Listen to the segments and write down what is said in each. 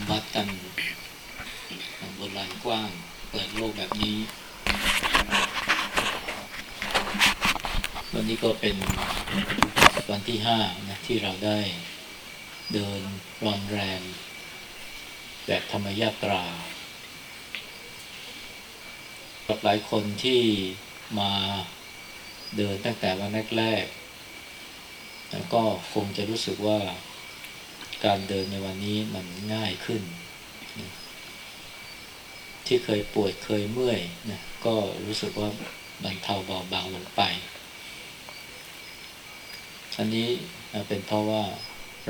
ำวัดกันบนลานกว้าง เปิดโลกแบบนี้ วันนี้ก็เป็นวันที่ห้านะที่เราได้เดินรอนแรมแบบธรรมยาตรากับหลายคนที่มาเดินตั้งแต่วันแรกๆแล้วก็คงจะรู้สึกว่า การเดินในวันนี้มันง่ายขึ้นที่เคยปวดเคยเมื่อยนะก็รู้สึกว่าบรรเทาเบาบางลงไป อันนี้เป็นเพราะว่า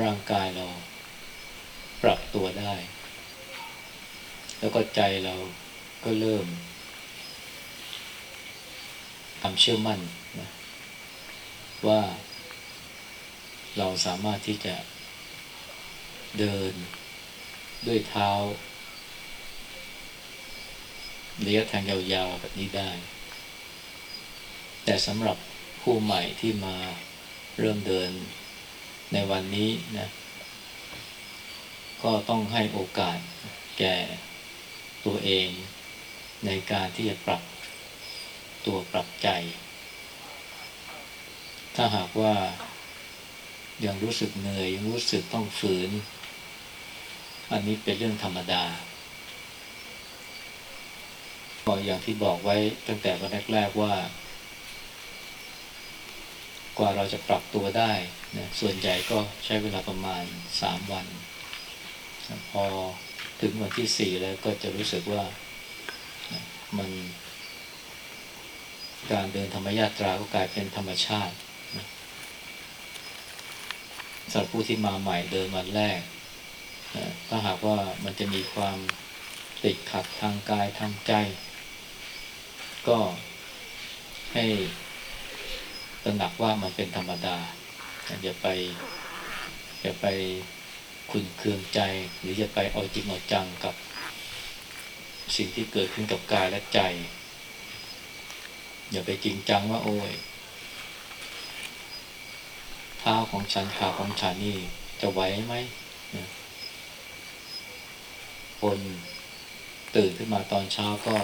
ร่างกายเราปรับตัวได้ แล้วก็ใจเราก็เริ่มความเชื่อมั่นนะว่าเราสามารถที่จะ เดิน ด้วยเท้าระยะทางยาวๆแบบนี้ได้ แต่สำหรับผู้ใหม่ที่มาเริ่มเดินในวันนี้นะ ก็ต้องให้โอกาสแก่ตัวเองในการที่จะปรับตัวปรับใจ ถ้าหากว่ายังรู้สึกเหนื่อยยังรู้สึกต้องฝืน อันนี้เป็นเรื่องธรรมดาก็อย่างที่บอกไว้ตั้งแต่วันแรก ๆว่า กว่าเราจะปรับตัวได้นะส่วนใหญ่ก็ใช้เวลาประมาณสามวัน พอถึงวันที่สี่แล้วก็จะรู้สึกว่ามัน การเดินธรรมยาตราก็กลายเป็นธรรมชาติสำหรับผู้ที่มาใหม่เดินวันแรก ถ้าหากว่ามันจะมีความติดขัดทางกายทางใจ ก็ให้ตระหนักว่ามันเป็นธรรมดาอย่าไปอย่าไปขุนเคืองใจ หรือจะไปเอาจริงเอาจังกับสิ่งที่เกิดขึ้นกับกายและใจ อย่าไปจริงจังว่าโอ้ยเท้าของฉันขาของฉันนี่จะไหวไหม คนตื่นขึ้นมาตอนเช้าก็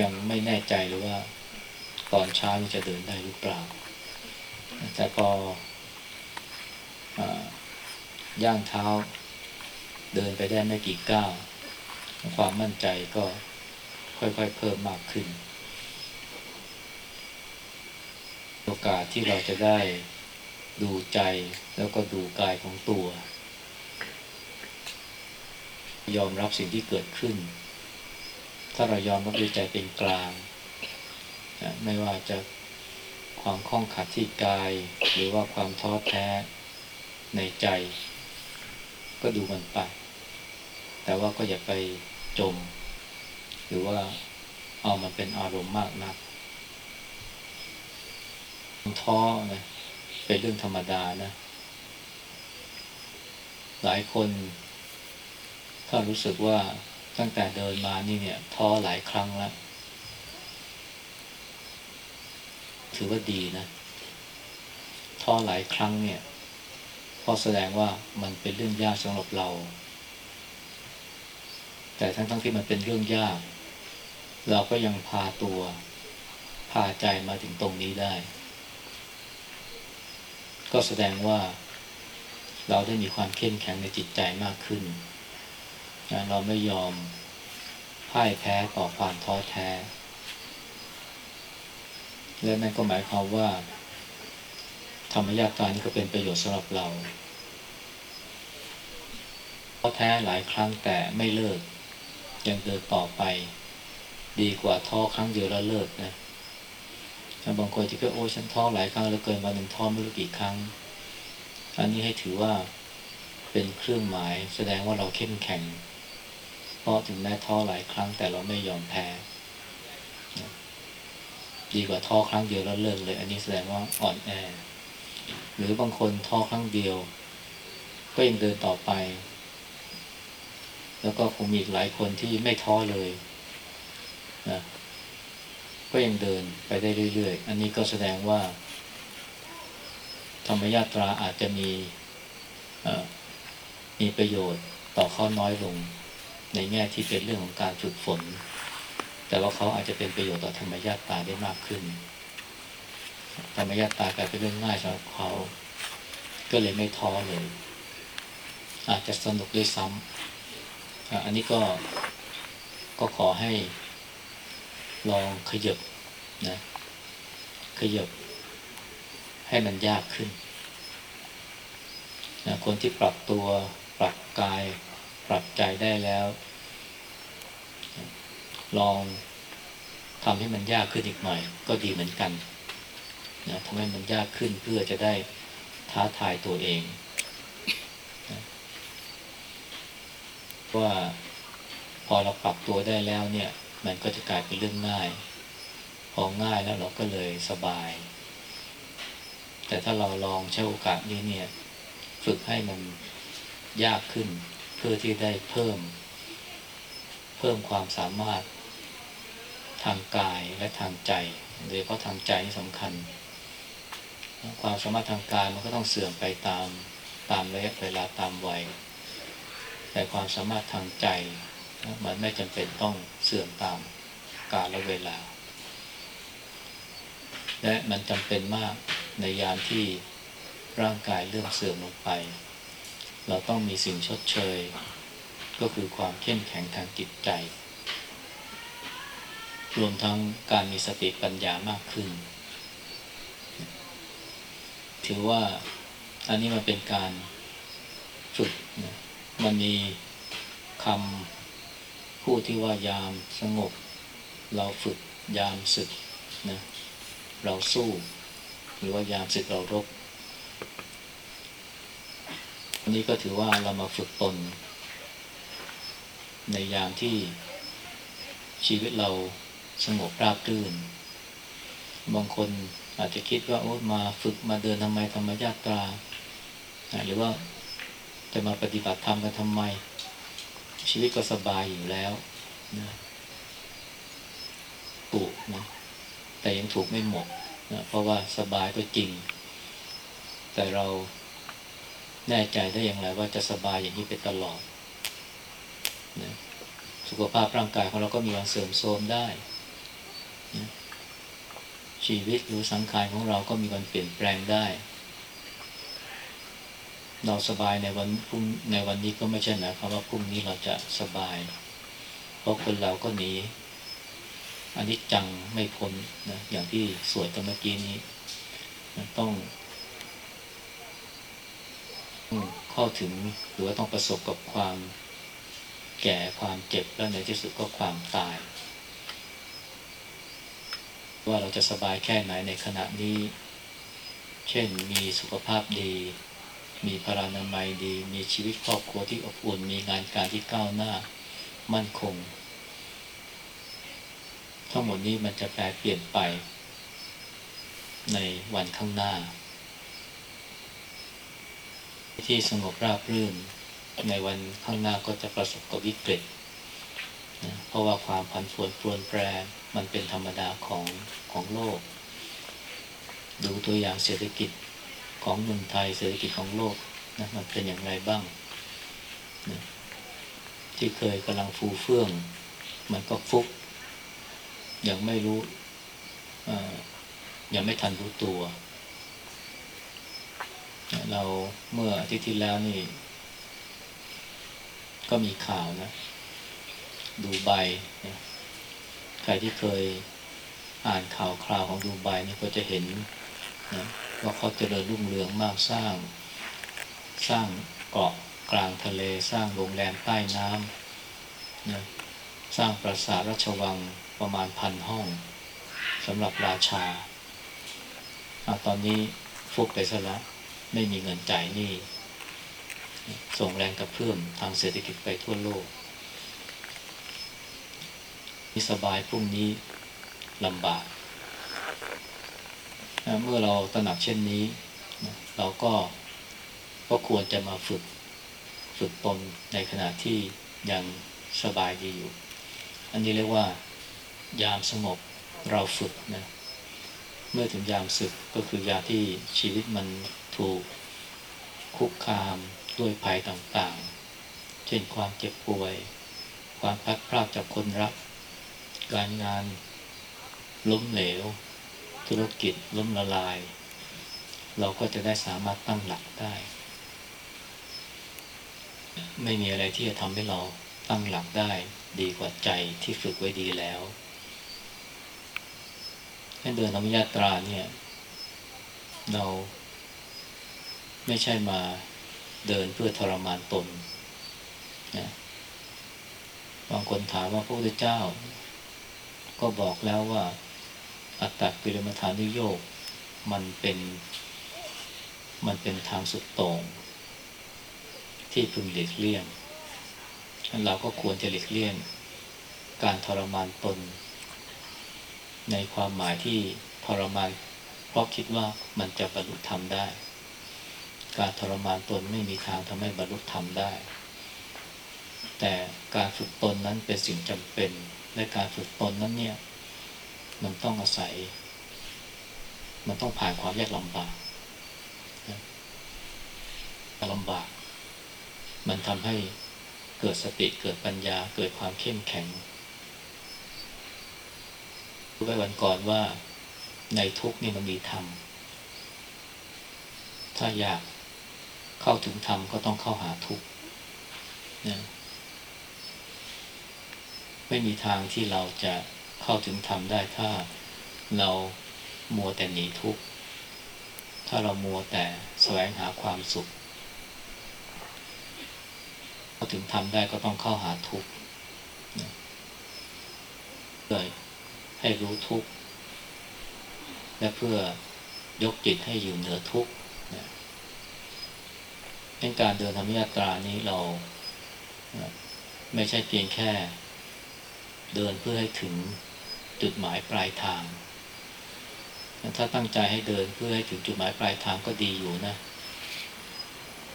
ยังไม่แน่ใจหรือว่า ตอนเช้านี่จะเดินได้หรือเปล่า แต่พอย่างเท้า เดินไปได้ไม่กี่ก้าวความมั่นใจก็ค่อยๆเพิ่มมากขึ้น โอกาสที่เราจะได้ดูใจแล้วก็ดูกายของตัว ยอมรับสิ่งที่เกิดขึ้น ถ้าเรายอมรับด้วยใจเป็นกลางไม่ว่าจะความคล่องขัดที่กาย หรือว่าความท้อแท้ในใจ ก็ดูมันไป แต่ว่าก็อย่าไปจม หรือว่าเอามันเป็นอารมณ์มากนักท้อนะเป็นเรื่องธรรมดานะ หลายคน ถ้ารู้สึกว่าตั้งแต่เดินมานี่เนี่ยท้อหลายครั้งแล้ว ถือว่าดีนะท้อหลายครั้งเนี่ยพอแสดงว่ามันเป็นเรื่องยากสำหรับเรา แต่ทั้งทั้งที่มันเป็นเรื่องยาก เราก็ยังพาตัวพาใจมาถึงตรงนี้ได้ ก็แสดงว่าเราได้มีความเข้มแข็งในจิตใจมากขึ้น เราไม่ยอมพ่ายแพ้ต่อความท้อแท้ และนั่นก็หมายความว่า ธรรมยาตานี้ก็เป็นประโยชน์สำหรับเราท้อแท้หลายครั้งแต่ไม่เลิก ยังเดินต่อไป ดีกว่าท้อครั้งเดียวแล้วเลิกนะบางคนที่ก็โอ้ฉันท้อหลายครั้งแล้วเกินวันหนึ่งท้อไม่รู้กี่ครั้ง อันนี้ให้ถือว่าเป็นเครื่องหมายแสดงว่าเราเข้มแข็ง เพราะถึงแม้ท้อหลายครั้งแต่เราไม่ยอมแพ้ดีกว่าท้อครั้งเดียวแล้วเลิกเลย อันนี้แสดงว่าอ่อนแอ หรือบางคนท้อครั้งเดียว ก็ยังเดินต่อไป แล้วก็คงมีหลายคนที่ไม่ท้อเลยนะก็ยังเดินไปได้เรื่อยๆ อันนี้ก็แสดงว่า ธรรมยาตราอาจจะมีมีประโยชน์ต่อเขาน้อยลง ในแง่ที่เป็นเรื่องของการฝึกฝน แต่ว่าเขาอาจจะเป็นประโยชน์ต่อธรรมญาตาได้มากขึ้น ธรรมญาตากลายเป็นเรื่องง่ายสำหรับเขา ก็เลยไม่ท้อเลย อาจจะสนุกด้วยซ้ำอันนี้ก็ก็ขอให้ลองขยับนะขยับให้มันยากขึ้นนะคนที่ปรับตัวปรับกาย ปรับใจได้แล้ว ลองทำให้มันยากขึ้นอีกหน่อย ก็ดีเหมือนกันนะทำให้มันยากขึ้นเพื่อจะได้ท้าทายตัวเองนะว่าพอเราปรับตัวได้แล้วเนี่ย มันก็จะกลายเป็นเรื่องง่าย พอง่ายแล้วเราก็เลยสบาย แต่ถ้าเราลองใช้โอกาสนี้เนี่ย ฝึกให้มันยากขึ้น พื่อที่ได้เพิ่ม เพิ่มความสามารถทางกายและทางใจ โดยเฉพาะทางใจนี่สำคัญ ความสามารถทางกายมันก็ต้องเสื่อมไปตามตามระยะเวลาตามวัย แต่ความสามารถทางใจมันไม่จำเป็นต้องเสื่อมตามกาลและเวลา และมันจำเป็นมากในยามที่ร่างกายเริ่มเสื่อมลงไป เราต้องมีสิ่งชดเชย ก็คือความเข้มแข็งทางจิตใจ รวมทั้งการมีสติปัญญามากขึ้น ถือว่าอันนี้มันเป็นการฝึกนะมันมีคำพูดที่ว่ายามสงบ เราฝึกยามศึกนะเราสู้ หรือว่ายามศึกเรารบันนี้ก็ถือว่าเรามาฝึกตน ในยามที่ชีวิตเราสงบราบรื่น บางคนอาจจะคิดว่าโอ้มาฝึกมาเดินทำไมธรรมญาตราหรือว่าจะมาปฏิบัติธรรมกันทำไม ชีวิตก็สบายอยู่แล้วนะถูกนะแต่ยังถูกไม่หมดนะเพราะว่าสบายก็จริง แต่เรา แน่ใจได้อย่างไรว่าจะสบายอย่างนี้ไปตลอดนะสุขภาพร่างกายของเราก็มีวันเสื่อมโทรมได้นะชีวิตหรือสังขารของเราก็มีวันเปลี่ยนแปลงได้ เราสบายในวันพรุ่งในวันนี้ก็ไม่ใช่หมายความว่าพรุ่งนี้เราจะสบาย เพราะคนเราก็หนีอันนี้จังไม่พ้นนะอย่างที่สวดตอนเมื่อกี้นี้ ต้อง เข้าถึงหรือว่าต้องประสบกับความแก่ความเจ็บแล้วในที่สุดก็ความตาย ว่าเราจะสบายแค่ไหนในขณะนี้ เช่นมีสุขภาพดี มีพลานามัยดี มีชีวิตครอบครัวที่อบอุ่น มีงานการที่ก้าวหน้ามั่นคง ทั้งหมดนี้มันจะแปลเปลี่ยนไปในวันข้างหน้า ที่สงบราบรื่น ในวันข้างหน้าก็จะประสบกับวิกฤตนะเพราะว่าความผันผวนปรวนแปรมันเป็นธรรมดาของของโลก ดูตัวอย่างเศรษฐกิจของเมืองไทยเศรษฐกิจของโลกนะมันเป็นอย่างไรบ้างนะที่เคยกำลังฟูเฟื่อง มันก็ฟุบยังไม่รู้ยังไม่ทันรู้ตัว เราเมื่ออาทิตย์ที่แล้วนี่ ก็มีข่าวนะ ดูไบนะใครที่เคยอ่านข่าวคราวของดูไบนี่ก็จะเห็นนะว่าเขาเจริญรุ่งเรืองมากสร้าง สร้างเกาะกลางทะเลสร้างโรงแรมใต้น้ำนะสร้างปราสาทราชวังประมาณพันห้องสำหรับราชาอตอนนี้ฟุบไปซะแล้ว ไม่มีเงินจ่ายหนี้ส่งแรงกระเพื่อมทางเศรษฐกิจไปทั่วโลกนี่สบายพรุ่งนี้ลำบากนะเมื่อเราตระหนักเช่นนี้นะเราก็ก็ควรจะมาฝึกฝึกตนในขณะที่ยังสบายดีอยู่ อันนี้เรียกว่า ยามสงบเราฝึกนะ เมื่อถึงยามศึกก็คือยามที่ชีวิตมัน ถูกคุกคามด้วยภัยต่างๆ เช่นความเจ็บป่วย ความพัดพรากจากคนรัก การงานล้มเหลว ธุรกิจล้มละลาย เราก็จะได้สามารถตั้งหลักได้ ไม่มีอะไรที่จะทำให้เราตั้งหลักได้ดีกว่าใจที่ฝึกไว้ดีแล้วให้เดินธรรมยาตราเนี่ย เรา ไม่ใช่มาเดินเพื่อทรมานตนนะบางคนถามว่าพระพุทธเจ้า ก็บอกแล้วว่า อัตตกิลมัฐานุโยกมันเป็น มันเป็นทางสุดต่งที่พึงหลีกเลี่ยงเราก็ควรจะหลีกเลี่ยง การทรมานตน ในความหมายที่ทรมานเพราะคิดว่ามันจะบรรลุธรรมได้ การทรมานตนไม่มีทางทำให้บรรลุธรรมได้ แต่การฝึกตนนั้นเป็นสิ่งจำเป็นและการฝึกตนนั้นเนี่ย มันต้องอาศัย มันต้องผ่านความยากลำบากลำบาก มันทำให้เกิดสติเกิดปัญญาเกิดความเข้มแข็งรู้ไว้วันก่อนว่าในทุกนี่มันมีธรรม ถ้าอยาก เข้าถึงธรรมก็ต้องเข้าหาทุกนะไม่มีทางที่เราจะเข้าถึงธรรมได้ถ้าเรามัวแต่หนีทุกข์ ถ้าเรามัวแต่แสวงหาความสุข เข้าถึงธรรมได้ก็ต้องเข้าหาทุกข์เลยให้รู้ทุกข์และเพื่อยกจิตให้อยู่เหนือทุกข์ นการเดินธรรมยาตรานี้เราไม่ใช่เพียงแค่ เดินเพื่อให้ถึงจุดหมายปลายทาง ถ้าตั้งใจให้เดินเพื่อให้ถึงจุดหมายปลายทางก็ดีอยู่นะ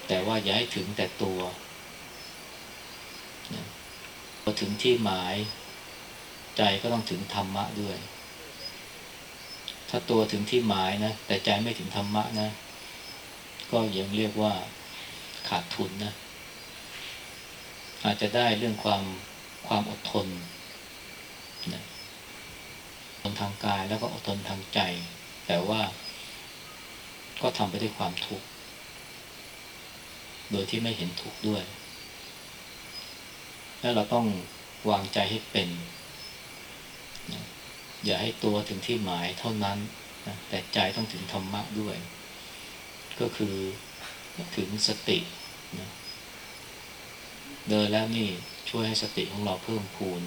แต่ว่าอย่าให้ถึงแต่ตัวพอถึงที่หมายใจก็ต้องถึงธรรมะด้วย ถ้าตัวถึงที่หมายนะแต่ใจไม่ถึงธรรมะนะ ก็ยังเรียกว่า ขาดทุนนะ อาจจะได้เรื่องความความอดทนนะอดทนทางกายแล้วก็อดทนทางใจ แต่ว่าก็ทำไปด้วยความทุกข์ โดยที่ไม่เห็นทุกข์ด้วย แล้วเราต้องวางใจให้เป็นนะอย่าให้ตัวถึงที่หมายเท่านั้นนะแต่ใจต้องถึงธรรมะด้วย ก็คือ ถึงสตินะเดินแล้วนี่ช่วยให้สติของเราเพิ่มพูน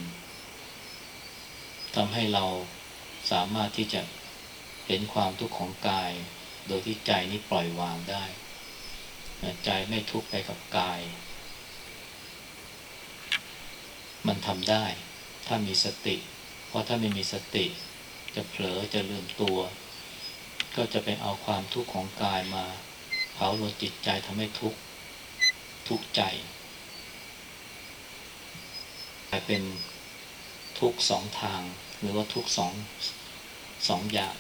ทำให้เราสามารถที่จะเห็นความทุกข์ของกาย โดยที่ใจนี้ปล่อยวางได้ ใจไม่ทุกข์ไปกับกาย มันทำได้ ถ้ามีสติ เพราะถ้าไม่มีสติ จะเผลอจะลืมตัว ก็จะไปเอาความทุกข์ของกายมา เผาลนจิตใจทำให้ทุกข์ทุกข์ใจกลายเป็นทุกสองทาง หรือว่าทุกสองสองอย่าง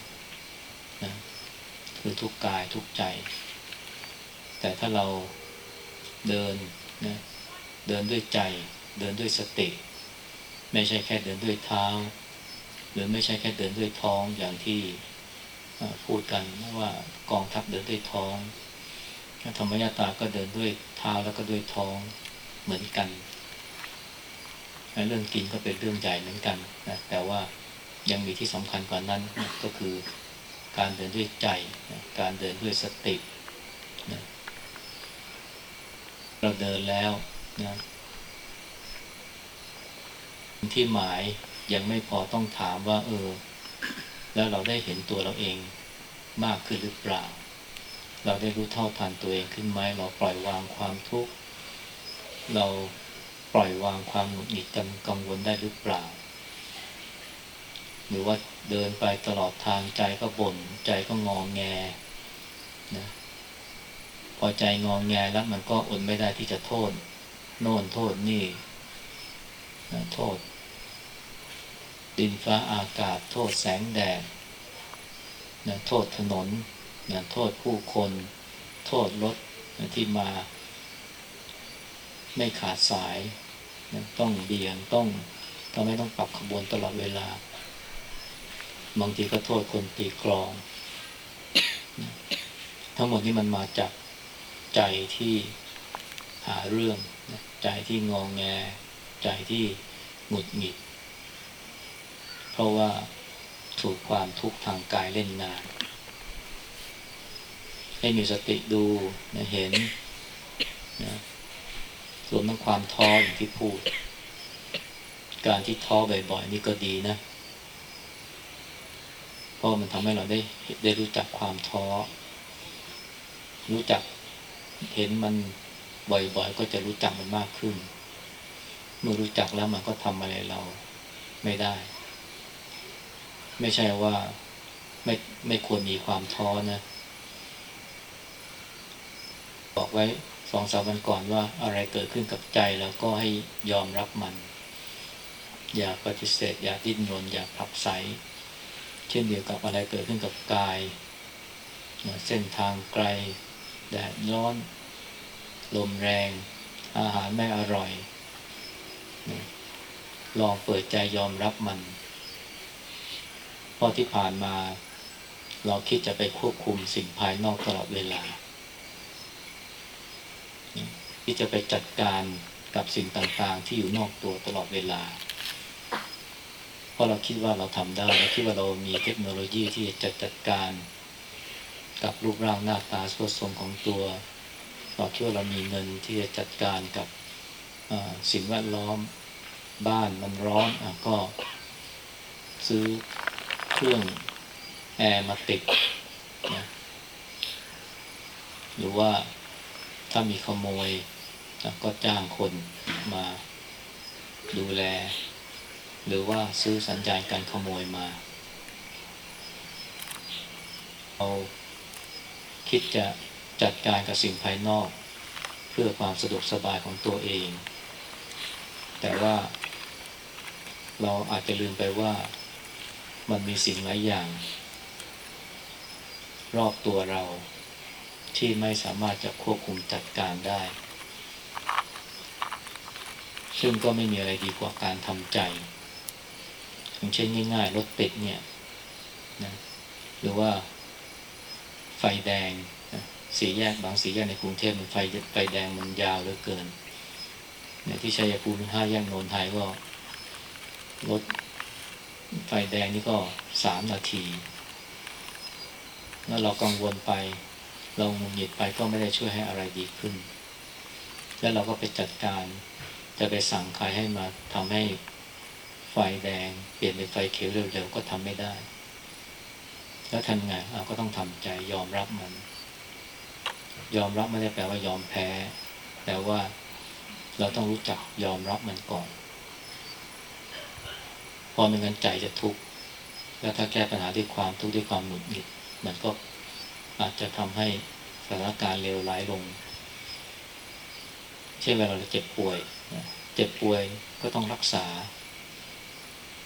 นะคือทุกกายทุกใจ แต่ถ้าเราเดินนะเดินด้วยใจ เดินด้วยสติ ไม่ใช่แค่เดินด้วยเท้า หรือไม่ใช่แค่เดินด้วยท้องอย่างที่พูดกันว่ากองทัพเดินด้วยท้อง ธรรมยาตาก็เดินด้วยเท้าแล้วก็ด้วยท้องเหมือนกัน เรื่องกินก็เป็นเรื่องใหญ่เหมือนกันนะแต่ว่ายังมีที่สำคัญกว่านั้นนะก็คือการเดินด้วยใจนะการเดินด้วยสตินะเราเดินแล้วนะที่หมายยังไม่พอต้องถามว่า เออ แล้วเราได้เห็นตัวเราเองมากขึ้นหรือเปล่า เราได้รู้เท่าทันตัวเองขึ้นไหมเราปล่อยวางความทุกข์ เราปล่อยวางความหงุดหงิดกังวลได้หรือเปล่า หรือว่าเดินไปตลอดทางใจก็บน่นใจก็งองแงนะพอใจงองแงแล้วมันก็อดไม่ได้ที่จะโทษ โน่นโทษนี่นะโทษ ดินฟ้าอากาศ โทษแสงแดดนะโทษถนน นะโทษผู้คน โทษรถนะที่มา ไม่ขาดสายนะต้องเบี่ยงต้องทำให้ต้องปรับขบวนตลอดเวลา บางทีก็โทษคนตีกลองนะทั้งหมดนี้มันมาจากใจที่หาเรื่องนะใจที่งองแง ใจที่หงุดหงิด เพราะว่าถูกความทุกข์ทางกายเล่นงาน ให้มีสติดูนะเห็นนะรวมทั้งความท้ออย่างที่พูด การที่ท้อบ่อยๆนี่ก็ดีนะ เพราะมันทำให้เราได้ได้รู้จักความท้อ รู้จักเห็นมันบ่อยๆ ก็จะรู้จักมันมากขึ้น เมื่อรู้จักแล้วมันก็ทำอะไรเราไม่ได้ ไม่ใช่ว่าไม่ไม่ควรมีความท้อนะ บอกไว้สองสามวันก่อนว่าอะไรเกิดขึ้นกับใจแล้วก็ให้ยอมรับมัน อย่าปฏิเสธ อย่าดิ้นรนอย่าผักไสเช่นเดียวกับอะไรเกิดขึ้นกับกายเส้นทางไกล แดดร้อน ลมแรง อาหารไม่อร่อย ลองเปิดใจยอมรับมันเพราะที่ผ่านมา เราคิดจะไปควบคุมสิ่งภายนอกตลอดเวลา ที่จะไปจัดการกับสิ่งต่างๆ ที่อยู่นอกตัวตลอดเวลา เพราะเราคิดว่าเราทำได้เราคิดว่าเรามีเทคโนโลยีที่จะจัดการ กับรูปร่างหน้าตาสวดทรงของตัว เราคิดว่าเรามีเงินที่จะจัดการกับสิ่งแวดล้อมบ้านมันร้อนอก็ ซื้อเครื่องแอร์มาติดนะหรือว่าถ้ามีขโมย ก็จ้างคนมาดูแล หรือว่าซื้อสัญญาณการขโมยมาเราคิดจะจัดการกับสิ่งภายนอก เพื่อความสะดวกสบายของตัวเอง แต่ว่าเราอาจจะลืมไปว่ามันมีสิ่งหลายอย่าง รอบตัวเราที่ไม่สามารถจะควบคุมจัดการได้ ซึ่งก็ไม่มีอะไรดีกว่าการทำใจ อย่างเช่นง่ายๆรถติดเนี่ยนะหรือว่าไฟแดงนะสีแยกบางสีแยกในกรุงเทพมันไฟไฟแดงมันยาวเหลือเกินเนี่ยที่ชัยภูมิห้าแยกโนนไทยก็รถไฟแดงนี่ก็สามนาที แล้วเรากังวลไป เราหงุดหงิดไปก็ไม่ได้ช่วยให้อะไรดีขึ้น แล้วเราก็ไปจัดการ จะไปสั่งใครให้มาทำให้ไฟแดง เปลี่ยนเป็นไฟเขียวเร็วๆก็ทำไม่ได้ แล้วทำไงเราก็ต้องทำใจยอมรับมัน ยอมรับไม่ได้แปลว่ายอมแพ้ แต่ว่าเราต้องรู้จักยอมรับมันก่อน พอไม่งั้นใจจะทุกข์แล้วถ้าแก้ปัญหาด้วยความทุกข์ด้วยความหงุดหงิด มันก็อาจจะทำให้สถานการณ์เลวร้ายลง เช่นเวลาเราเจ็บป่วย เจ็บป่วยก็ต้องรักษา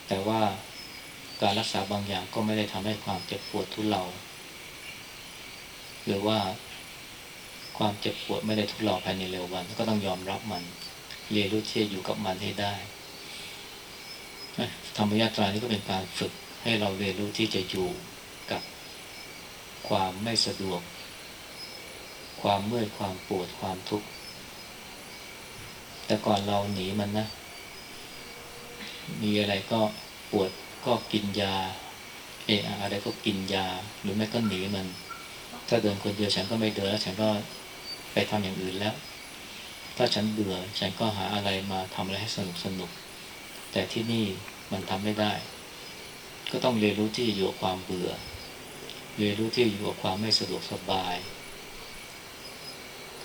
แต่ว่าการรักษาบางอย่างก็ไม่ได้ทำให้ความเจ็บปวดทุเลา หรือว่าความเจ็บปวดไม่ได้ทุเลาภายในเร็ววัน ก็ต้องยอมรับมัน เรียนรู้ที่จะอยู่กับมันให้ได้ธรรมยาตรานี้ก็เป็นการฝึกให้เราเรียนรู้ที่จะอยู่กับความไม่สะดวก ความเมื่อยความปวดความทุกข์ แต่ก่อนเราหนีมันนะ มีอะไรก็ปวดก็กินยา เอออะไรก็กินยา หรือไม่ก็หนีมัน ถ้าเดินคนเดียวฉันก็ไม่เดินแล้ว ฉันก็ไปทำอย่างอื่นแล้ว ถ้าฉันเบื่อฉันก็หาอะไรมาทำอะไรให้สนุกสนุก แต่ที่นี่มันทำไม่ได้ ก็ต้องเรียนรู้ที่อยู่กับความเบื่อ เรียนรู้ที่อยู่กับความไม่สะดวกสบาย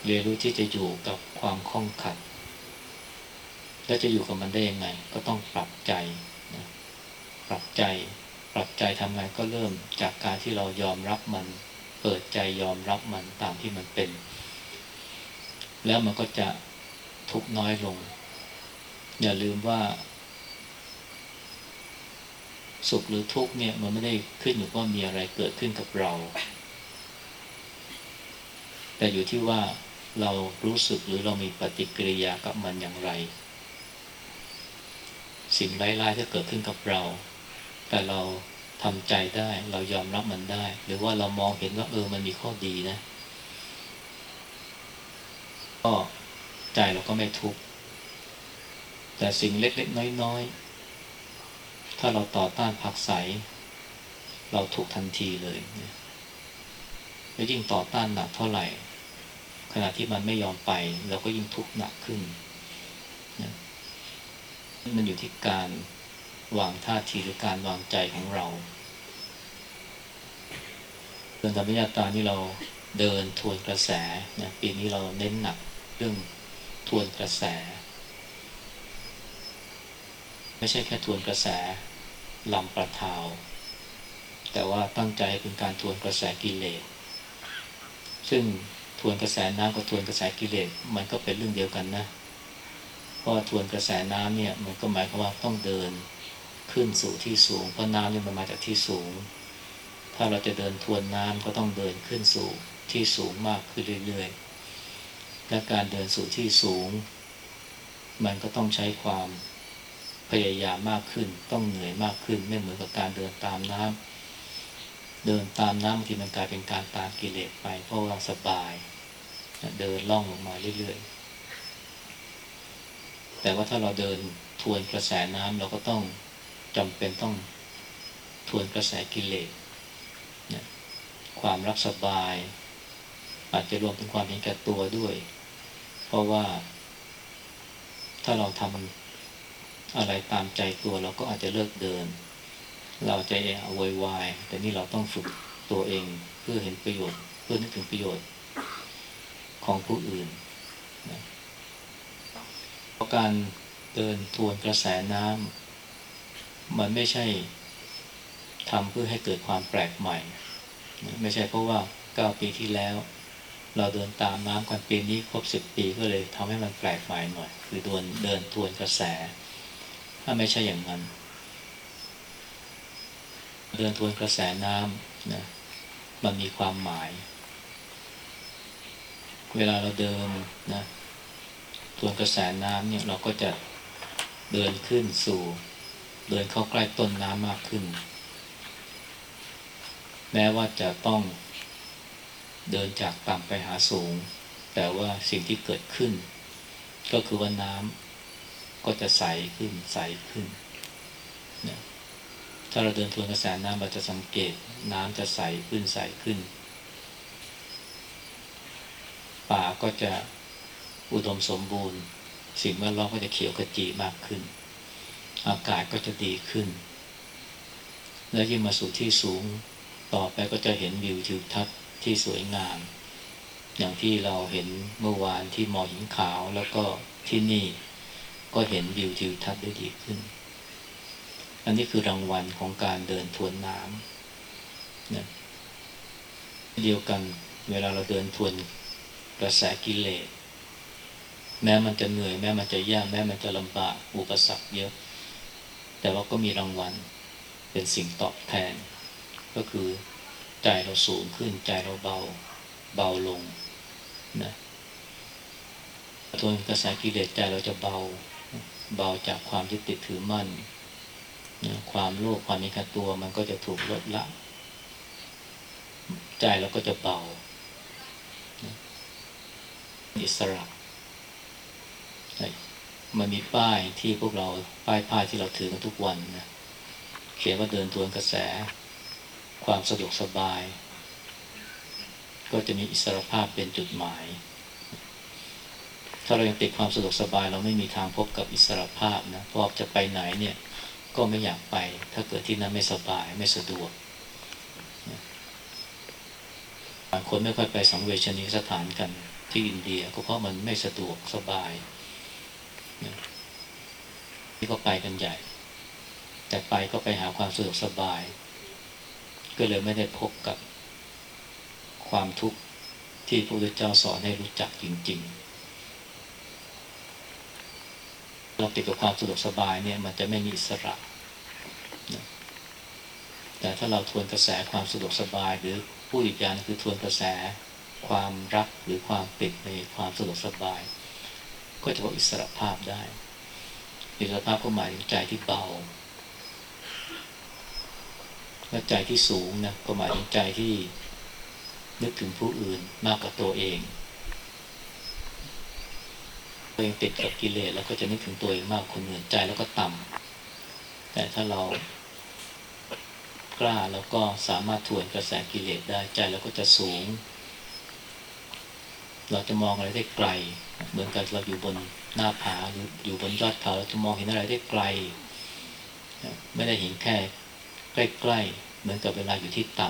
เรียนรู้ที่จะอยู่กับความคล่องขัด แล้วจะอยู่กับมันได้ยังไง ก็ต้องปรับใจนะปรับใจ ปรับใจทำไงก็เริ่มจากการที่เรายอมรับมัน เปิดใจยอมรับมันตามที่มันเป็น แล้วมันก็จะทุกน้อยลง อย่าลืมว่า สุขหรือทุกเนี่ย มันไม่ได้ขึ้นอยู่ว่ามีอะไรเกิดขึ้นกับเรา แต่อยู่ที่ว่าเรารู้สึกหรือเรามีปฏิกิริยากับมันอย่างไร สิ่งร้ายๆที่เกิดขึ้นกับเรา แต่เราทำใจได้ เรายอมรับมันได้ หรือว่าเรามองเห็นว่าเออมันมีข้อดีนะ ก็ใจเราก็ไม่ทุกข์แต่สิ่งเล็กๆน้อยๆ ถ้าเราต่อต้านผักใส เราทุกข์ทันทีเลยแล้วยิ่งต่อต้านหนักเท่าไหร่ ขณะที่มันไม่ยอมไป เราก็ยิ่งทุกข์หนักขึ้นนะ มันอยู่ที่การวางท่าทีหรือการวางใจของเราเดินธรรมยาตานี่เราเดินทวนกระแสนะปีนี้เราเน้นหนักเรื่องทวนกระแส ไม่ใช่แค่ทวนกระแสลำประทาว แต่ว่าตั้งใจเป็นการทวนกระแสกิเลส ซึ่งทวนกระแสน้ำกับทวนกระแสกิเลสมันก็เป็นเรื่องเดียวกันนะ เพราะทวนกระแสน้ำเนี่ยมันก็หมายความว่าต้องเดินขึ้นสู่ที่สูง เพราะน้ำเนี่ยมันมาจากที่สูง ถ้าเราจะเดินทวนน้ำก็ต้องเดินขึ้นสู่ที่สูงมากขึ้นเรื่อยๆ และการเดินสู่ที่สูง มันก็ต้องใช้ความพยายามมากขึ้น ต้องเหนื่อยมากขึ้น ไม่เหมือนกับการเดินตามน้ำเดินตามน้ำบางทีมันกลายเป็นการตามกิเลสไป เพราะว่าสบาย เดินล่องลงมาเรื่อยๆ แต่ว่าถ้าเราเดินทวนกระแสน้ำเราก็ต้องจำเป็นต้องทวนกระแสกิเลสนะความรักสบาย อาจจะรวมถึงความเห็นแก่ตัวด้วย เพราะว่าถ้าเราทำอะไรตามใจตัวเราก็อาจจะเลิกเดิน เราใจเองเอาววายแต่นี่เราต้องฝึกตัวเองเพื่อเห็นประโยชน์ เพื่อนึกถึงประโยชน์ของผู้อื่นนะ ราะการเดินทวนกระแสน้ำมันไม่ใช่ทำเพื่อให้เกิดความแปลกใหม่ ไม่ใช่เพราะว่าเก้าปีที่แล้ว เราเดินตามน้ำกันปีนี้ครบสิบปีก็เลยทำให้มันแปลกใหม่หน่อย คือดินเดินทวนกระแส ถ้าไม่ใช่อย่างนั้น เดินทวนกระแสน้ำนะมันมีความหมาย เวลาเราเดินนะ ทวนกระแสน้ำเนี่ยเราก็จะเดินขึ้นสู่ เดินเข้าใกล้ต้นน้ำมากขึ้น แม้ว่าจะต้องเดินจากต่ำไปหาสูง แต่ว่าสิ่งที่เกิดขึ้น ก็คือว่าน้ำก็จะใสขึ้นใสขึ้นนะถ้าเราเดินทวนกระแสน้ำเราจะสังเกตน้ำจะใสขึ้นใสขึ้น ป่าก็จะ อุดมสมบูรณ์ สิ่งแวดล้อมก็จะเขียวขจีมากขึ้น อากาศก็จะดีขึ้น และยิ่งมาสู่ที่สูงต่อไปก็จะเห็นวิวทิวทัศน์ที่สวยงาม อย่างที่เราเห็นเมื่อวานที่มอหินขาวแล้วก็ที่นี่ก็เห็นวิวทิวทัศน์ได้ดีขึ้น อันนี้คือรางวัลของการเดินทวนน้ำนะเดียวกันเวลาเราเดินทวนกระแสกิเลส แม้มันจะเหนื่อย แม้มันจะยากแม้มันจะลำบากอุปสรรคเยอะ แต่ว่าก็มีรางวัลเป็นสิ่งตอบแทน ก็คือใจเราสูงขึ้นใจเราเบาเบาลงนะทวนกระแสกิเลสใจเราจะเบา เบาจากความยึดติดถือมั่นนะความโลภความมีกัตัวมันก็จะถูกลดละ ใจเราก็จะเบานะอิสระ มันมีป้ายที่พวกเราป้ายป้าที่เราถือกันทุกวันนะเขียนว่าเดินทวนกระแส ความสะดวกสบาย ก็จะมีอิสรภาพเป็นจุดหมาย ถ้าเรายังติดความสะดวกสบาย เราไม่มีทางพบกับอิสรภาพนะเพราะจะไปไหนเนี่ย ก็ไม่อยากไป ถ้าเกิดที่นั้นไม่สบายไม่สะดวกบางคนไม่ค่อยไปสังเวชนีสถานกันที่อินเดีย ก็เพราะมันไม่สะดวกสบาย นี่ก็ไปกันใหญ่ แต่ไปก็ไปหาความสะดวกสบาย ก็เลยไม่ได้พบกับความทุกข์ที่พระพุทธเจ้าสอนให้รู้จักจริง ๆ เราติดกับความสะดวกสบายเนี่ยมันจะไม่มีอิสระแต่ถ้าเราทวนกระแสความสะดวกสบายหรือผู้อีกอย่างคือทวนกระแสความรักหรือความติดในความสะดวกสบาย ก็จะพบอิสระภาพได้ อิสระภาพก็หมายถึงใจที่เบาและใจที่สูงนะก็หมายถึงใจที่นึกถึงผู้อื่นมากกว่าตัวเองตัวเองติดกับกิเลสแล้วก็จะนึกถึงตัวเองมากคนอื่นใจแล้วก็ต่ำแต่ถ้าเรากล้าแล้วก็สามารถทวนกระแสกิเลสได้ใจเราก็จะสูง เราจะมองอะไรได้ไกล เหมือนกับเราอยู่บนหน้าผาหรืออยู่บนยอดเขาเราจะมองเห็นอะไรได้ไกล ไม่ได้เห็นแค่ใกล้ๆเหมือนกับเวลาอยู่ที่ต่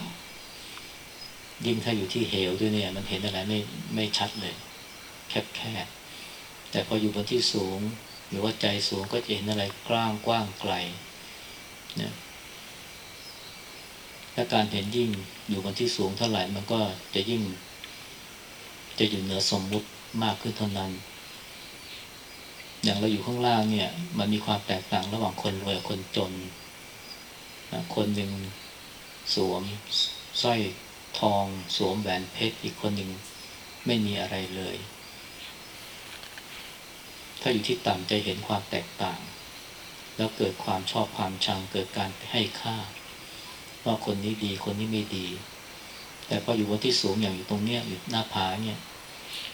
ำยิ่งถ้าอยู่ที่เหวด้วยเนี่ย มันเห็นอะไรไม่ไม่ชัดเลย แคบๆแต่พออยู่บนที่สูง หรือว่าใจสูงก็จะเห็นอะไรกว้างกว้างไกลเนี่ยและการเห็นยิ่งอยู่บนที่สูงเท่าไหร่มันก็จะยิ่ง จะอยู่เหนือสมมุติมากขึ้นเท่านั้น อย่างเราอยู่ข้างล่างเนี่ย มันมีความแตกต่างระหว่างคนรวยกับคนจน คนหนึ่งสวมสร้อยทอง สวมแหวนเพชร อีกคนหนึ่งไม่มีอะไรเลย ถ้าอยู่ที่ต่ำจะเห็นความแตกต่าง แล้วเกิดความชอบความชังเกิดการให้ค่า ว่าคนนี้ดีคนนี้ไม่ดี แต่พออยู่บนที่สูงอย่างอยู่ตรงเนี้ยอยู่หน้าผาเนี่ย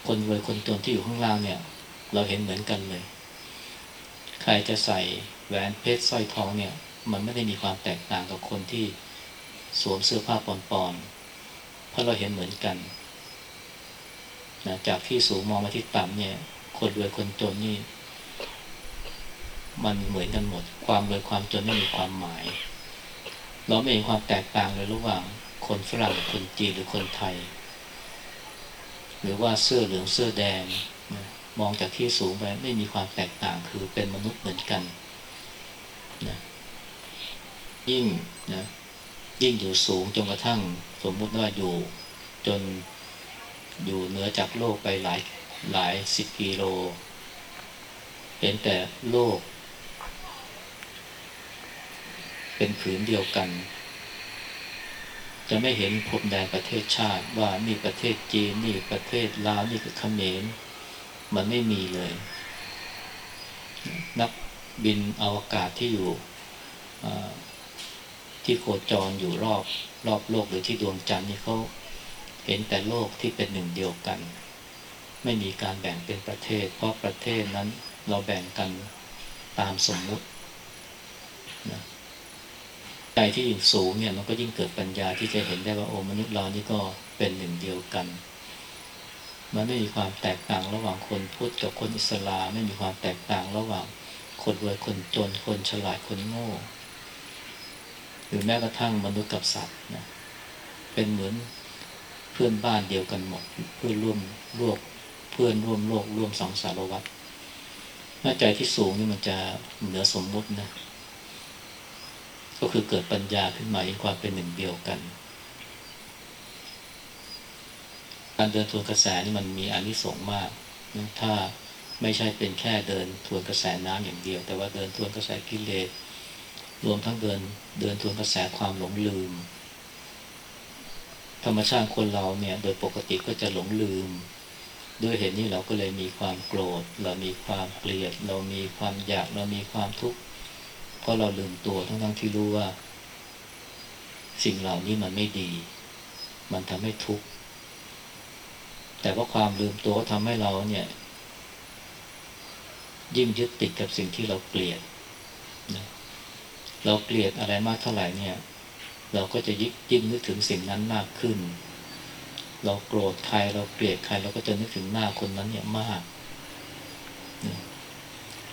คนรวยคนจนที่อยู่ข้างล่างเนี่ย เราเห็นเหมือนกันเลย ใครจะใส่แหวนเพชรสร้อยทองเนี่ย มันไม่ได้มีความแตกต่างกับคนที่สวมเสื้อผ้าปอนๆเพราะเราเห็นเหมือนกันนะจากที่สูงมองมาที่ต่ำเนี่ย คนรวยคนจนนี่ มันเหมือนกันหมด ความรวยความจนไม่มีความหมาย เราไม่เห็นความแตกต่างเลยระหว่าง คนฝรั่งคนจีนหรือคนไทย หรือว่าเสื้อเหลืองเสื้อแดง มองจากที่สูงไปไม่มีความแตกต่างคือเป็นมนุษย์เหมือนกันนะยิ่งนะยิ่งอยู่สูงจนกระทั่งสมมุติว่าอยู่จนอยู่เหนือจากโลกไปหลายหลายสิบกิโล เห็นแต่โลก เป็นผืนเดียวกัน จะไม่เห็นพรมแดนประเทศชาติ ว่านี่ประเทศจีนนี่ประเทศลาวนี่คือเขมรมันไม่มีเลย นักบินอวกาศที่อยู่ที่โคจรอยู่รอบรอบโลกหรือที่ดวงจันทร์นี่เขาเห็นแต่โลกที่เป็นหนึ่งเดียวกัน ไม่มีการแบ่งเป็นประเทศ เพราะประเทศนั้นเราแบ่งกันตามสมมุตินะ ใจที่ยิ่งสูงเนี่ยมันก็ยิ่งเกิดปัญญาที่จะเห็นได้ว่าโอ้มนุษย์เรานี่ก็เป็นหนึ่งเดียวกัน มันไม่มีความแตกต่างระหว่างคนพุทธกับคนอิสลามไม่มีความแตกต่างระหว่างคนรวยคนจนคนฉลาดคนโง่ หรือแม้กระทั่งมนุษย์กับสัตว์นะเป็นเหมือนเพื่อนบ้านเดียวกันหมด เพื่อนร่วมโลกเพื่อนร่วมโลกร่วมสังสารวัฏหน้าใจที่สูงนี่มันจะเหนือสมมุตินะ ก็คือเกิดปัญญาขึ้นมาเห็นความเป็นหนึ่งเดียวกัน การเดินทวนกระแสนี่มันมีอานิสงส์มากถ้าไม่ใช่เป็นแค่เดินทวนกระแสน้ำอย่างเดียว แต่ว่าเดินทวนกระแสกิเลสรวมทั้งเดินเดินทวนกระแสความหลงลืม ธรรมชาติคนเราเนี่ย โดยปกติก็จะหลงลืม ด้วยเหตุนี้เราก็เลยมีความโกรธ เรามีความเกลียด เรามีความอยากเรามีความทุกข์ ราะเราลืมตัวทั้งทั้งที่รู้ว่า สิ่งเหล่านี้มันไม่ดี มันทำให้ทุกข์แต่ว่าความลืมตัวทำให้เราเนี่ย ยิ่งยึดติดกับสิ่งที่เราเกลียดเราเกลียดอะไรมากเท่าไหร่เนี่ย เราก็จะยิ่งยิ่งนึกถึงสิ่งนั้นมากขึ้น เราโกรธใครเราเกลียดใครเราก็จะนึกถึงหน้าคนนั้นเนี่ยมาก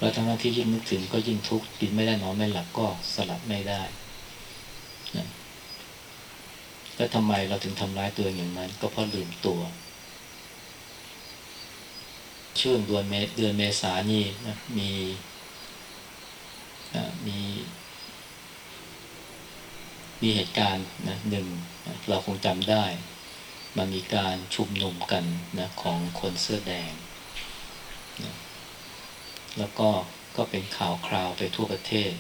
แล้วทั้งที่ยิ่งนึกถึงก็ยิ่งทุกข์กินไม่ได้นอนไม่หลับก็สลับไม่ได้นะแล้วทำไมเราถึงทำร้ายตัวอย่างนั้น ก็เพราะลืมตัว ช่วงเดือนเมเดือนเมษานี่นะมีมี มีเหตุการณ์นะหนึ่งนะเราคงจำได้มันมีการชุมนุมกันนะของคนเสื้อแดงนะ แล้วก็ก็เป็นข่าวคราวไปทั่วประเทศ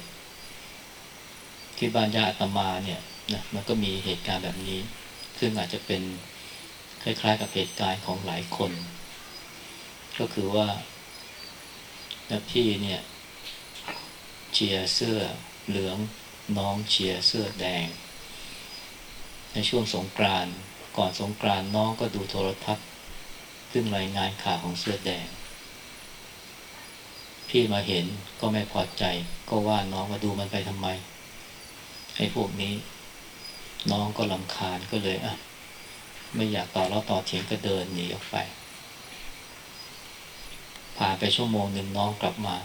ที่บ้านญาติตมาเนี่ยนะมันก็มีเหตุการณ์แบบนี้ ซึ่งอาจจะเป็นคล้ายๆกับเหตุการณ์ของหลายคน ก็คือว่าพี่เนี่ยเชียร์เสื้อเหลืองน้องเชียร์เสื้อแดง ในช่วงสงกรานก่อนสงกรานน้องก็ดูโทรทัศน์ซึ่งรายงานข่าวของเสื้อแดง พี่มาเห็นก็ไม่พอใจ ก็ว่าน้องมาดูมันไปทำไมไอ้พวกนี้ น้องก็ลำคาญก็เลยอะไม่อยากต่อแล้วต่อเถียงก็เดินหนีออกไป ผ่านไปชั่วโมงหนึ่งน้องกลับมา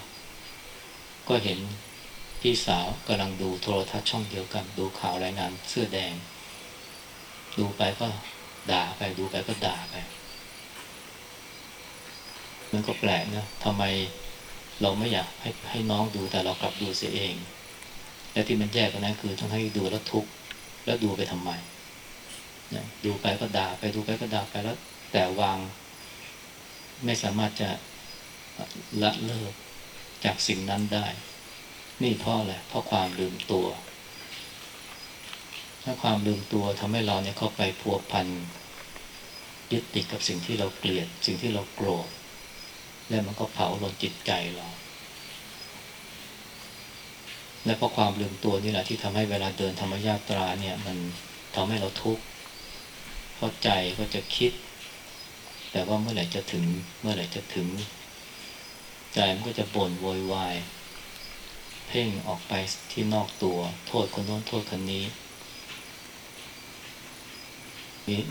ก็เห็นพี่สาวกำลังดูโทรทัศน์ช่องเดียวกัน ดูข่าวรายงานเสื้อแดง ดูไปก็ด่าไปดูไปก็ด่าไป มันก็แปลกนะทำไม เราไม่อยากให้ให้น้องดูแต่เรากลับดูเสียเอง และที่มันแย่กว่านั้นคือทั้งที่ดูแล้วทุกข์แล้วดูไปทำไมนะดูไปก็ด่าไปดูไปก็ด่าไปแล้ว แต่วาง ไม่สามารถจะละเลิกจากสิ่งนั้นได้ นี่เพราะอะไรเพราะความลืมตัว ถ้าความลืมตัวทำให้เราเนี่ยเข้าไปพัวพันยึดติดกับสิ่งที่เราเกลียด สิ่งที่เราโกรธ แล้วมันก็เผาลนจิตใจเรา และเพราะความลืมตัวนี่แหละที่ทำให้เวลาเดินธรรมญาตราเนี่ย มันทำให้เราทุกข์เพราะใจก็จะคิด แต่ว่าเมื่อไหร่จะถึง เมื่อไหร่จะถึง ใจมันก็จะบ่นโวยวายเพ่งออกไปที่นอกตัว โทษคนโน้นโทษคนนี้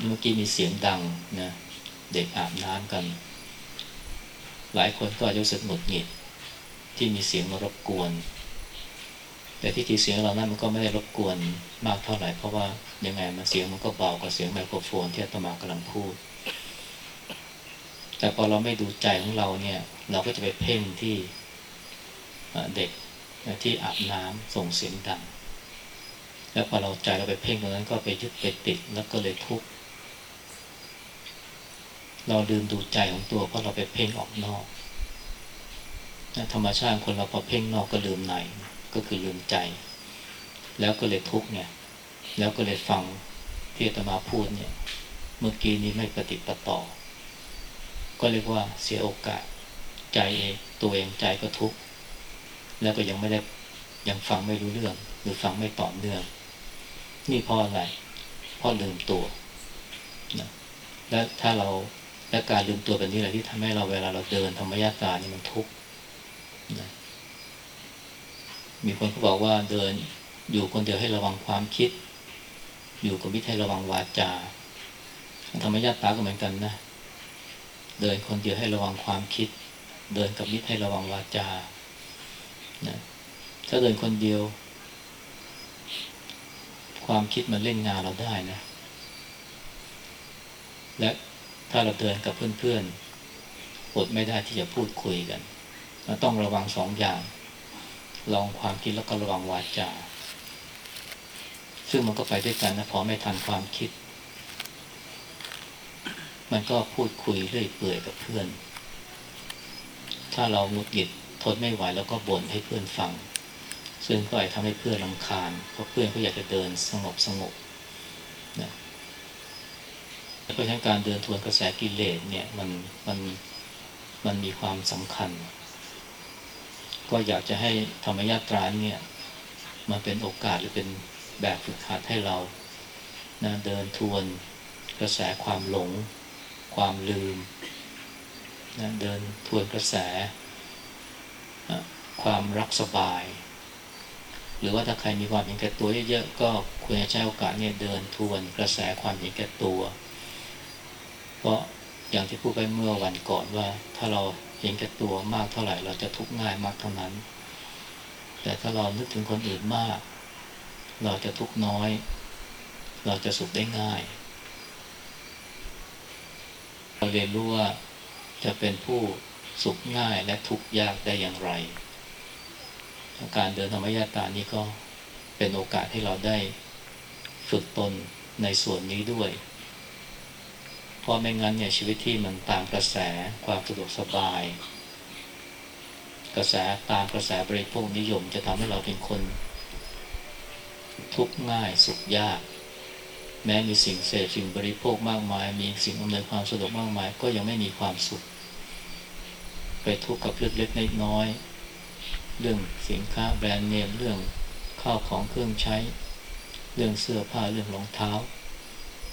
เมื่อกี้มีเสียงดังนะ เด็กอาบน้ำกัน หลายคนก็อาจจะรู้สึกหงุดหงิด ที่มีเสียงมารบกวน แต่ที่จริงเสียงเรานั้นมันก็ไม่ได้รบกวนมากเท่าไหร่ เพราะว่ายังไงมันเสียงมันก็เบากว่าเสียงไมโครโฟนที่อาตมากำลังพูด แต่พอเราไม่ดูใจของเราเนี่ย เราก็จะไปเพ่งที่เด็กที่อาบน้ำส่งเสียงดัง แล้วพอเราใจเราไปเพ่งตรงนั้นก็ไปยึดไปติดแล้วก็เลยทุกข์ เราลืมดูใจของตัวเพราะเราไปเพ่งออกนอกธรรมชาติคนเราพอเพ่งนอกก็ลืมในก็คือลืมใจ แล้วก็เลยทุกเนี่ย แล้วก็เลยฟังที่อาตมาพูดเนี่ย เมื่อกี้นี้ไม่ปฏิปต่อ ก็เรียกว่าเสียโอกาสใจเองตัวเองใจก็ทุกข์แล้วก็ยังไม่ได้ยังฟังไม่รู้เรื่อง หรือฟังไม่ต่อเนื่อง นี่เพราะอะไรเพราะลืมตัวนะและถ้าเรา และการลืมตัวแบบนี้แหละที่ทำให้เราเวลาเราเดินธรรมยาตานี่มันทุกข์นะมีคนเขาบอกว่าเดินอยู่คนเดียวให้ระวังความคิด อยู่กับมิตรให้ระวังวาจาธรรมยาตาก็เหมือนกันนะเดินคนเดียวให้ระวังความคิด เดินกับมิตรให้ระวังวาจานะถ้าเดินคนเดียว ความคิดมันเล่นงานเราได้นะ และ ถ้าเราเดินกับเพื่อนๆอดไม่ได้ที่จะพูดคุยกันเราต้องระวังสองอย่างลองความคิดแล้วก็ระวังวาจา ซึ่งมันก็ไปด้วยกันนะพอไม่ทันความคิด มันก็พูดคุยเรื่อยเปื่อยกับเพื่อน ถ้าเราหงุดหงิดทนไม่ไหวแล้วก็บ่นให้เพื่อนฟัง ซึ่งก็อาจทำให้เพื่อนลำคาญเพราะเพื่อนเขาอยากจะเดินสงบสงบนะ เพราะฉะนั้นการเดินทวนกระแสกิเลสเนี่ยมันมันมันมีความสำคัญ ก็อยากจะให้ธรรมยาตราเนี่ยมันเป็นโอกาสหรือเป็นแบบฝึกหัดให้เรานะเดินทวนกระแสความหลง ความลืมนะเดินทวนกระแสความรักสบาย หรือว่าถ้าใครมีความเห็นแก่ตัวเยอะๆก็ควรจะใช้โอกาสเนี่ยเดินทวนกระแสความเห็นแก่ตัว เพราะอย่างที่พูดไปเมื่อวันก่อนว่า ถ้าเราเห็นแก่ตัวมากเท่าไหร่ เราจะทุกข์ง่ายมากเท่านั้น แต่ถ้าเรานึกถึงคนอื่นมาก เราจะทุกข์น้อย เราจะสุขได้ง่ายเราเรียนรู้ว่าจะเป็นผู้สุขง่ายและทุกข์ยากได้อย่างไร การเดินธรรมยาตานี้ก็เป็นโอกาสให้เราได้ฝึกตนในส่วนนี้ด้วย ราะไม่งั้นเนี่ยชีวิตที่มันตามกระแสความสะดวกสบาย กระแสตามกระแสบริโภคนิยม จะทำให้เราเป็นคน ทุกข์ง่ายสุขยาก แม้มีสิ่งเสพสิ่งบริโภคมากมาย มีสิ่งอำนวยความสะดวกมากมาย ก็ยังไม่มีความสุข ไปทุกข์กับเล็กน้อย เรื่องสินค้าแบรนด์เนมเรื่องข้าวของเครื่องใช้ เรื่องเสื้อผ้าเรื่องรองเท้า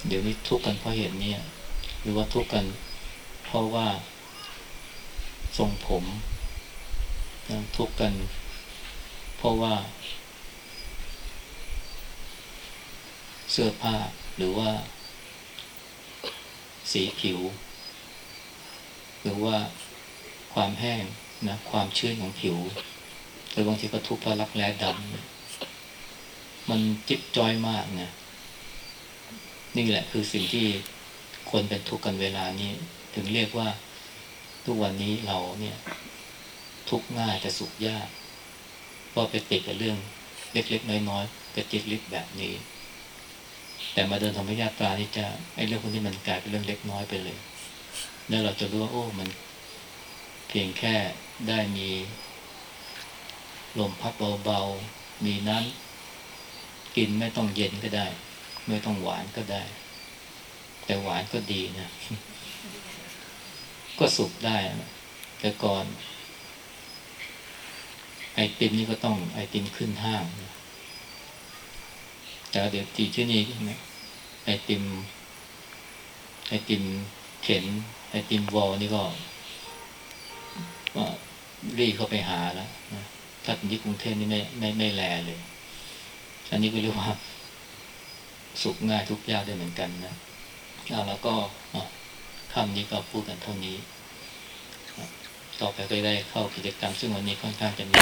เดี๋ยวนี้ทุกข์กันเพราะเหตุนี้ หรือว่าทุกข์กัน เพราะว่าทรงผมนะทุกข์กัน เพราะว่า เสื้อผ้าหรือว่า สีผิว หรือว่าความแห้งนะความชื้นของผิวหรือบางทีก็ทุกข์เพราะรักแร้ดำมันจิ๊บจอยมากนะนี่แหละคือสิ่งที่ คนเป็นทุกข์กันเวลานี้ ถึงเรียกว่าทุกวันนี้เราเนี่ย ทุกข์ง่ายแต่สุขยากเพราะไปติดกับเรื่องเล็กๆน้อยๆไปติดลิบแบบนี้ แต่มาเดินธรรมยาตรานี่จะไอ้เรื่องพวกนี้มันกลายเป็นเรื่องเล็กน้อยไปเลย แล้วเราจะรู้ว่าโอ้มันเพียงแค่ได้มีลมพัดเบาๆมีน้ำกินไม่ต้องเย็นก็ได้ ไม่ต้องหวานก็ได้ แต่หวานก็ดีนะ ก็สุกได้นะแต่ก่อน ไอติมนี่ก็ต้องไอติมขึ้นห้างนะแต่เดี๋ยวตีที่นี่นะไอติม ไอติมเข็น ไอติมวอลนี่ก็รีเข้าไปหาแล้วนะถ้าเป็นที่กรุงเทพนี่ไม่ไม่ไม่แลเลย อันนี้ก็เรียกว่า สุกง่ายทุกยากได้เหมือนกันนะ แล้วก็อะคำนี้ก็พูดกันเท่านี้ ต่อไปก็ได้เข้ากิจกรรม ซึ่งวันนี้ค่อนข้างจะมี